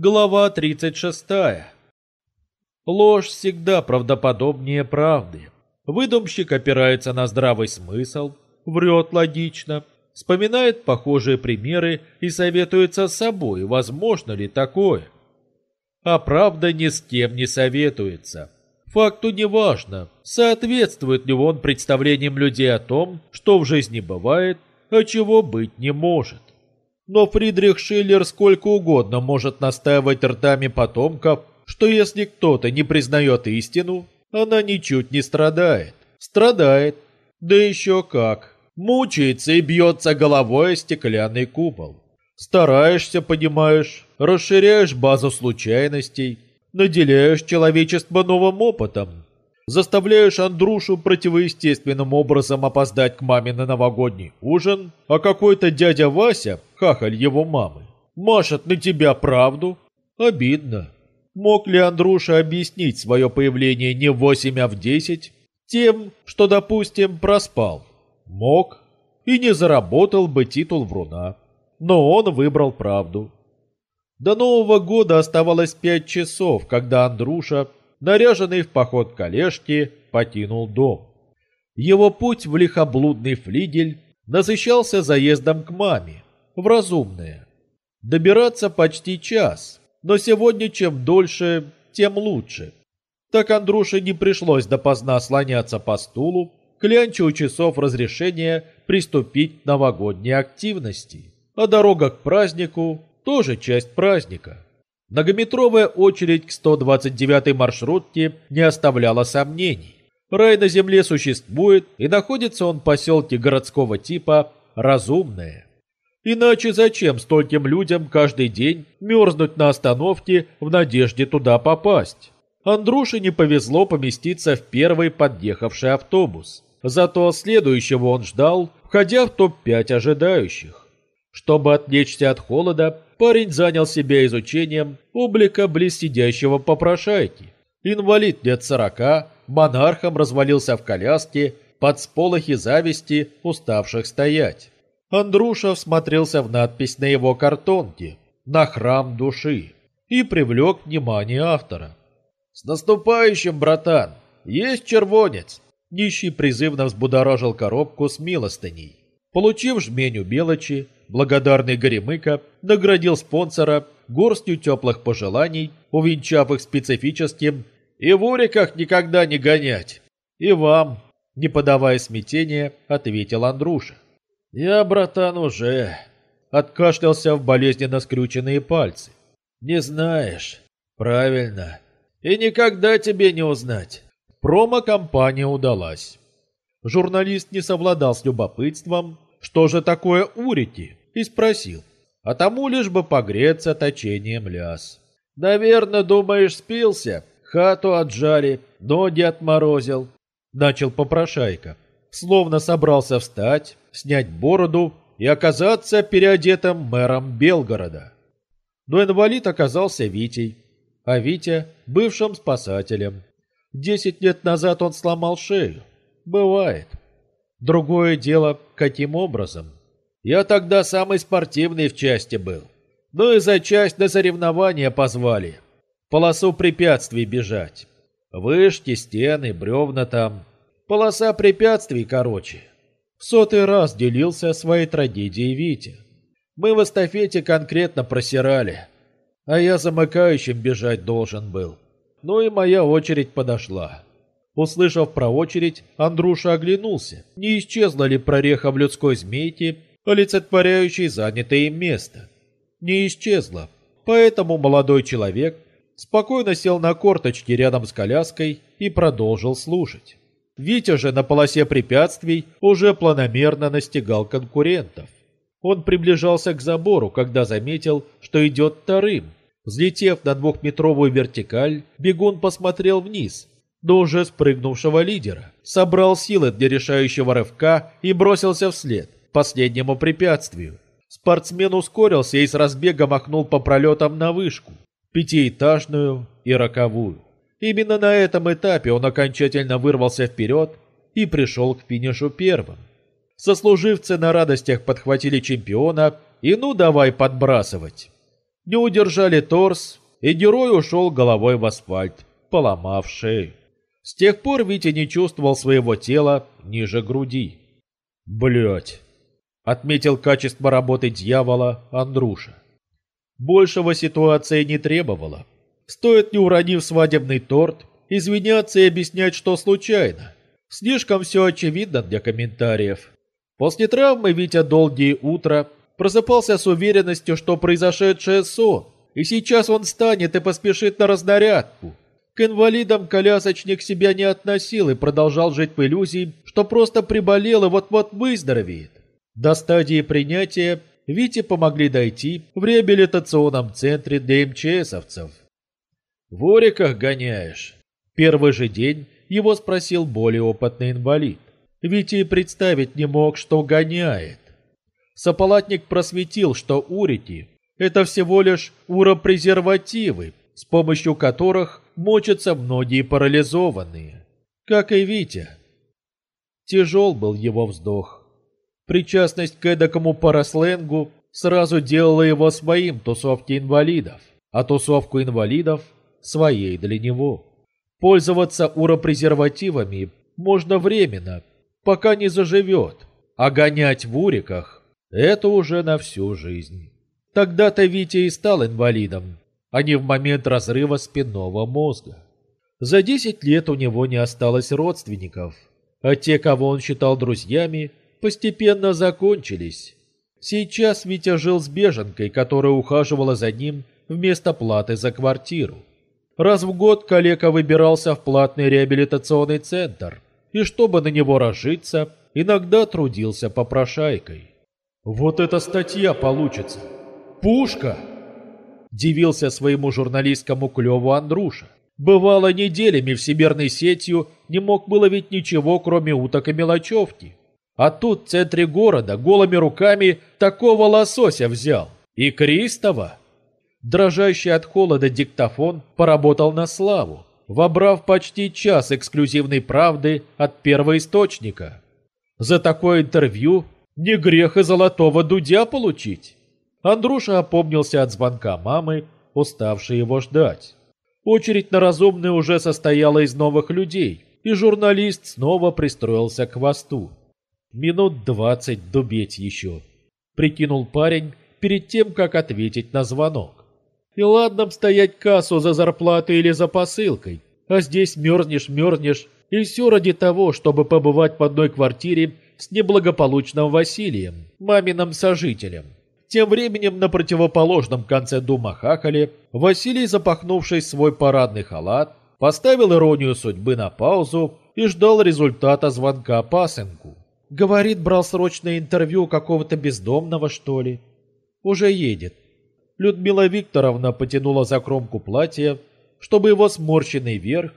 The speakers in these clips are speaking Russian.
Глава 36. Ложь всегда правдоподобнее правды. Выдумщик опирается на здравый смысл, врет логично, вспоминает похожие примеры и советуется с собой, возможно ли такое. А правда ни с кем не советуется. Факту не важно, соответствует ли он представлениям людей о том, что в жизни бывает, а чего быть не может. Но Фридрих Шиллер сколько угодно может настаивать ртами потомков, что если кто-то не признает истину, она ничуть не страдает. Страдает. Да еще как. Мучается и бьется головой о стеклянный купол. Стараешься, понимаешь, расширяешь базу случайностей, наделяешь человечество новым опытом, заставляешь Андрушу противоестественным образом опоздать к маме на новогодний ужин, а какой-то дядя Вася, хахаль его мамы, машет на тебя правду. Обидно. Мог ли Андруша объяснить свое появление не в восемь, а в десять? Тем, что, допустим, проспал. Мог. И не заработал бы титул вруна. Но он выбрал правду. До Нового года оставалось пять часов, когда Андруша наряженный в поход колешки, покинул дом. Его путь в лихоблудный флигель насыщался заездом к маме, в разумное. Добираться почти час, но сегодня чем дольше, тем лучше. Так Андрюше не пришлось допоздна слоняться по стулу, клянча у часов разрешения приступить к новогодней активности. А дорога к празднику тоже часть праздника. Многометровая очередь к 129-й маршрутке не оставляла сомнений. Рай на земле существует, и находится он в поселке городского типа «Разумное». Иначе зачем стольким людям каждый день мерзнуть на остановке в надежде туда попасть? Андруше не повезло поместиться в первый подъехавший автобус. Зато следующего он ждал, входя в топ-5 ожидающих. Чтобы отвлечься от холода, парень занял себя изучением облика близ попрошайки. Инвалид лет сорока, монархом развалился в коляске под сполохи зависти, уставших стоять. Андруша всмотрелся в надпись на его картонке «На храм души» и привлек внимание автора. «С наступающим, братан! Есть червонец!» Нищий призывно взбудоражил коробку с милостыней. Получив жменю мелочи, благодарный Горемыка наградил спонсора горстью теплых пожеланий, увенчав их специфическим «И в уриках никогда не гонять!» «И вам!» — не подавая смятения, ответил Андруша. «Я, братан, уже...» — откашлялся в болезненно скрюченные пальцы. «Не знаешь. Правильно. И никогда тебе не узнать». Промо-компания удалась. Журналист не совладал с любопытством, что же такое урики, и спросил, а тому лишь бы погреться точением ляс. «Наверное, думаешь, спился? Хату отжали, ноги отморозил», — начал попрошайка. Словно собрался встать, снять бороду и оказаться переодетым мэром Белгорода. Но инвалид оказался Витей, а Витя — бывшим спасателем. Десять лет назад он сломал шею. Бывает. Другое дело, каким образом. Я тогда самый спортивный в части был. Ну и за часть на соревнования позвали. Полосу препятствий бежать. Вышки, стены, бревна там. Полоса препятствий, короче. В сотый раз делился своей трагедией Витя. Мы в эстафете конкретно просирали. А я замыкающим бежать должен был. Ну и моя очередь подошла. Услышав про очередь, Андруша оглянулся, не исчезла ли прореха в людской змейке, олицетворяющей занятое им место. Не исчезла, поэтому молодой человек спокойно сел на корточки рядом с коляской и продолжил слушать. Витя же на полосе препятствий уже планомерно настигал конкурентов. Он приближался к забору, когда заметил, что идет вторым, Взлетев на двухметровую вертикаль, бегун посмотрел вниз, до уже спрыгнувшего лидера, собрал силы для решающего рывка и бросился вслед, последнему препятствию. Спортсмен ускорился и с разбега махнул по пролетам на вышку, пятиэтажную и роковую. Именно на этом этапе он окончательно вырвался вперед и пришел к финишу первым. Сослуживцы на радостях подхватили чемпиона и ну давай подбрасывать. не удержали торс, и герой ушел головой в асфальт, поломав шею. С тех пор Витя не чувствовал своего тела ниже груди. Блять, отметил качество работы дьявола Андруша. Большего ситуация не требовала. Стоит, не уронив свадебный торт, извиняться и объяснять, что случайно. Слишком все очевидно для комментариев. После травмы Витя долгие утро просыпался с уверенностью, что произошедшее сон, и сейчас он встанет и поспешит на разнарядку. К инвалидам колясочник себя не относил и продолжал жить в иллюзии, что просто приболел и вот-вот выздоровеет. До стадии принятия Вите помогли дойти в реабилитационном центре для МЧСовцев. «В Ориках гоняешь?» Первый же день его спросил более опытный инвалид. Витя и представить не мог, что гоняет. Сапалатник просветил, что урики – это всего лишь уропрезервативы, с помощью которых мочатся многие парализованные, как и Витя. Тяжел был его вздох. Причастность к эдакому парасленгу сразу делала его своим тусовке инвалидов, а тусовку инвалидов – своей для него. Пользоваться уропрезервативами можно временно, пока не заживет, а гонять в уриках – это уже на всю жизнь. Тогда-то Витя и стал инвалидом, а не в момент разрыва спинного мозга. За десять лет у него не осталось родственников, а те, кого он считал друзьями, постепенно закончились. Сейчас Витя жил с беженкой, которая ухаживала за ним вместо платы за квартиру. Раз в год калека выбирался в платный реабилитационный центр, и чтобы на него разжиться, иногда трудился попрошайкой. «Вот эта статья получится! Пушка!» Дивился своему журналистскому клеву Андруша. Бывало, неделями всемирной сетью не мог было ведь ничего, кроме уток и мелочевки. А тут в центре города голыми руками такого лосося взял. И Кристова. Дрожащий от холода диктофон поработал на славу, вобрав почти час эксклюзивной правды от первоисточника. За такое интервью не грех и золотого дудя получить. Андруша опомнился от звонка мамы, уставшей его ждать. Очередь на разумный уже состояла из новых людей, и журналист снова пристроился к хвосту. Минут двадцать дубеть еще, прикинул парень перед тем, как ответить на звонок. И ладно стоять кассу за зарплатой или за посылкой, а здесь мерзнешь-мерзнешь, и все ради того, чтобы побывать в одной квартире с неблагополучным Василием, маминым сожителем. Тем временем на противоположном конце дома хахали Василий, запахнувшись свой парадный халат, поставил иронию судьбы на паузу и ждал результата звонка пасынку. Говорит, брал срочное интервью какого-то бездомного, что ли. Уже едет. Людмила Викторовна потянула за кромку платья, чтобы его сморщенный верх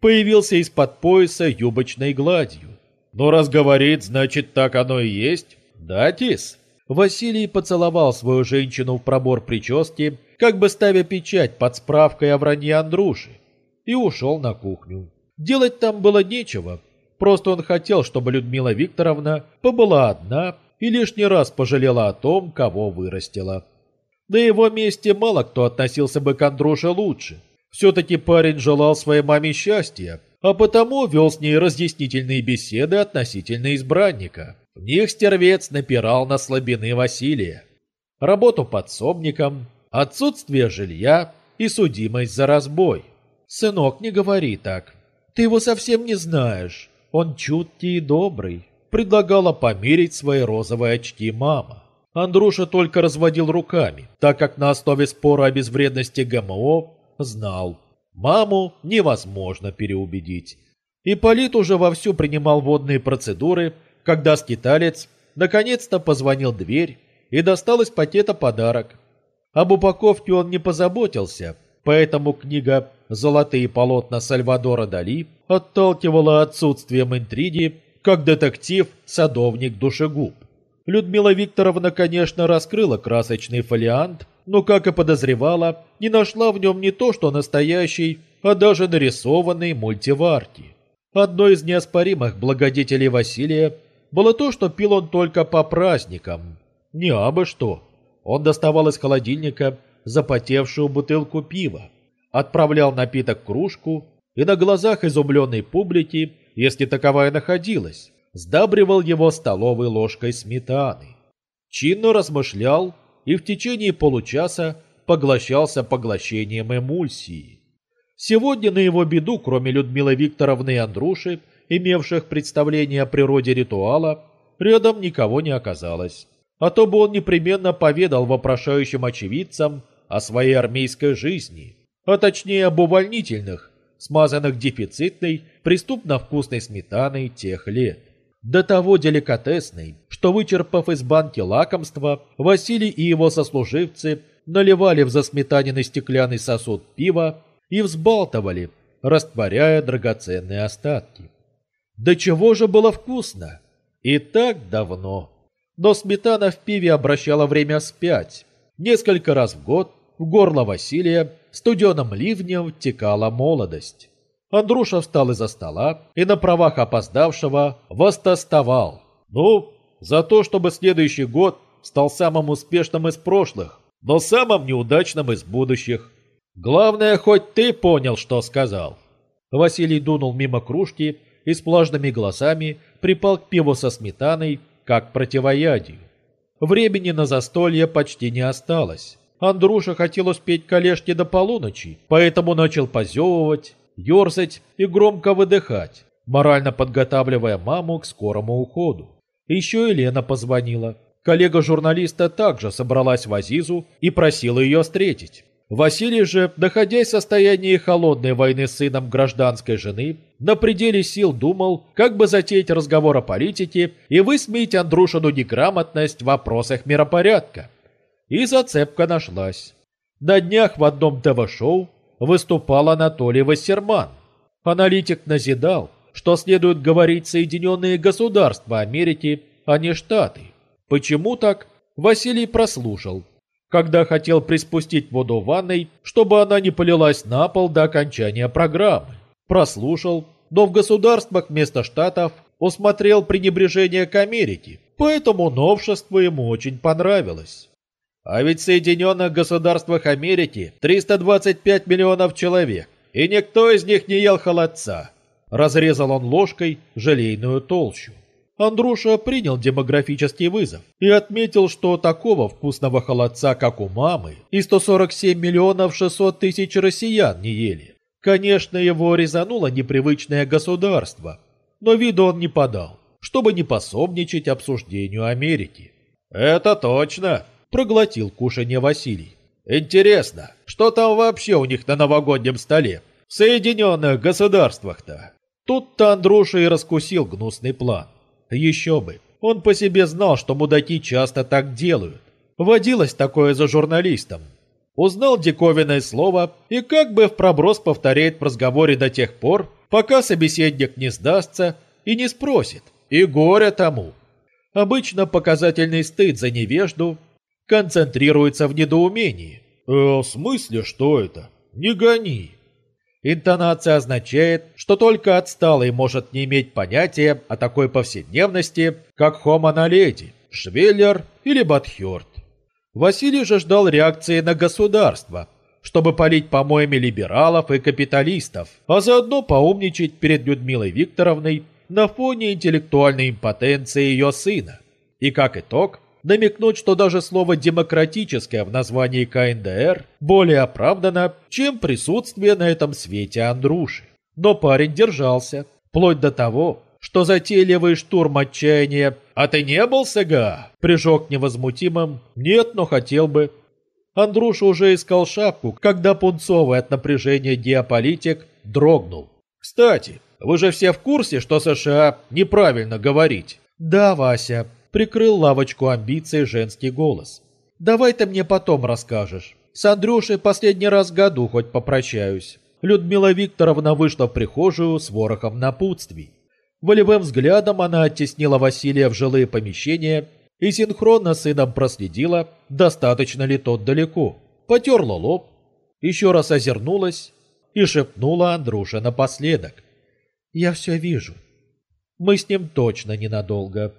появился из-под пояса юбочной гладью. Но раз говорит, значит так оно и есть. Да, Тис? Василий поцеловал свою женщину в пробор прически, как бы ставя печать под справкой о вранье Андруши, и ушел на кухню. Делать там было нечего, просто он хотел, чтобы Людмила Викторовна побыла одна и лишний раз пожалела о том, кого вырастила. На его месте мало кто относился бы к Андруше лучше. Все-таки парень желал своей маме счастья, а потому вел с ней разъяснительные беседы относительно избранника. В них стервец напирал на слабины Василия. Работу подсобником, отсутствие жилья и судимость за разбой. «Сынок, не говори так. Ты его совсем не знаешь. Он чуткий и добрый», — предлагала померить свои розовые очки мама. Андруша только разводил руками, так как на основе спора о безвредности ГМО знал. Маму невозможно переубедить. Ипполит уже вовсю принимал водные процедуры когда скиталец наконец-то позвонил в дверь и достал из пакета подарок. Об упаковке он не позаботился, поэтому книга «Золотые полотна Сальвадора Дали» отталкивала отсутствием интриги, как детектив-садовник-душегуб. Людмила Викторовна, конечно, раскрыла красочный фолиант, но, как и подозревала, не нашла в нем не то, что настоящий, а даже нарисованный мультиварки. Одной из неоспоримых благодетелей Василия было то, что пил он только по праздникам. Не абы что. Он доставал из холодильника запотевшую бутылку пива, отправлял напиток в кружку и на глазах изумленной публики, если таковая находилась, сдабривал его столовой ложкой сметаны. Чинно размышлял и в течение получаса поглощался поглощением эмульсии. Сегодня на его беду, кроме Людмилы Викторовны и Андруши, имевших представление о природе ритуала, рядом никого не оказалось. А то бы он непременно поведал вопрошающим очевидцам о своей армейской жизни, а точнее об увольнительных, смазанных дефицитной, преступно-вкусной сметаной тех лет. До того деликатесной, что, вычерпав из банки лакомства, Василий и его сослуживцы наливали в засметаненный стеклянный сосуд пива и взбалтывали, растворяя драгоценные остатки. Да чего же было вкусно! И так давно. Но сметана в пиве обращала время вспять. Несколько раз в год в горло Василия студеным ливнем текала молодость. Андруша встал из-за стола и на правах опоздавшего востостовал. Ну, за то, чтобы следующий год стал самым успешным из прошлых, но самым неудачным из будущих. Главное, хоть ты понял, что сказал. Василий дунул мимо кружки и с влажными глазами припал к пиву со сметаной, как противоядию. Времени на застолье почти не осталось. Андруша хотел успеть колешки до полуночи, поэтому начал позевывать, ерзать и громко выдыхать, морально подготавливая маму к скорому уходу. Еще и Лена позвонила. Коллега журналиста также собралась в Азизу и просила ее встретить. Василий же, находясь в состоянии холодной войны с сыном гражданской жены, на пределе сил думал, как бы затеять разговор о политике и высмеять Андрушину неграмотность в вопросах миропорядка. И зацепка нашлась. На днях в одном ТВ-шоу выступал Анатолий Вассерман. Аналитик назидал, что следует говорить Соединенные Государства Америки, а не Штаты. Почему так? Василий прослушал когда хотел приспустить воду ванной, чтобы она не полилась на пол до окончания программы. Прослушал, но в государствах вместо штатов усмотрел пренебрежение к Америке, поэтому новшество ему очень понравилось. А ведь в Соединенных Государствах Америки 325 миллионов человек, и никто из них не ел холодца. Разрезал он ложкой желейную толщу. Андруша принял демографический вызов и отметил, что такого вкусного холодца, как у мамы, и 147 миллионов 600 тысяч россиян не ели. Конечно, его резануло непривычное государство, но виду он не подал, чтобы не пособничать обсуждению Америки. «Это точно!» – проглотил кушанье Василий. «Интересно, что там вообще у них на новогоднем столе? В Соединенных Государствах-то?» Тут-то Андруша и раскусил гнусный план. Еще бы. Он по себе знал, что мудаки часто так делают. Водилось такое за журналистом. Узнал диковинное слово и как бы в проброс повторяет в разговоре до тех пор, пока собеседник не сдастся и не спросит. И горе тому. Обычно показательный стыд за невежду концентрируется в недоумении. «Э, «В смысле, что это? Не гони!» Интонация означает, что только отсталый может не иметь понятия о такой повседневности, как naledi, Швеллер или Батхёрд. Василий же ждал реакции на государство, чтобы полить помоями либералов и капиталистов, а заодно поумничать перед Людмилой Викторовной на фоне интеллектуальной импотенции ее сына. И как итог, намекнуть, что даже слово «демократическое» в названии КНДР более оправдано, чем присутствие на этом свете Андруши. Но парень держался, вплоть до того, что затейливый штурм отчаяния «А ты не был, Сага?» прижег невозмутимым «Нет, но хотел бы». Андруша уже искал шапку, когда пунцовый от напряжения диаполитик дрогнул. «Кстати, вы же все в курсе, что США неправильно говорить?» «Да, Вася, прикрыл лавочку амбиций женский голос. «Давай ты мне потом расскажешь. С Андрюшей последний раз в году хоть попрощаюсь». Людмила Викторовна вышла в прихожую с ворохом напутствий. Волевым взглядом она оттеснила Василия в жилые помещения и синхронно с сыном проследила, достаточно ли тот далеко. Потерла лоб, еще раз озернулась и шепнула Андрюше напоследок. «Я все вижу. Мы с ним точно ненадолго».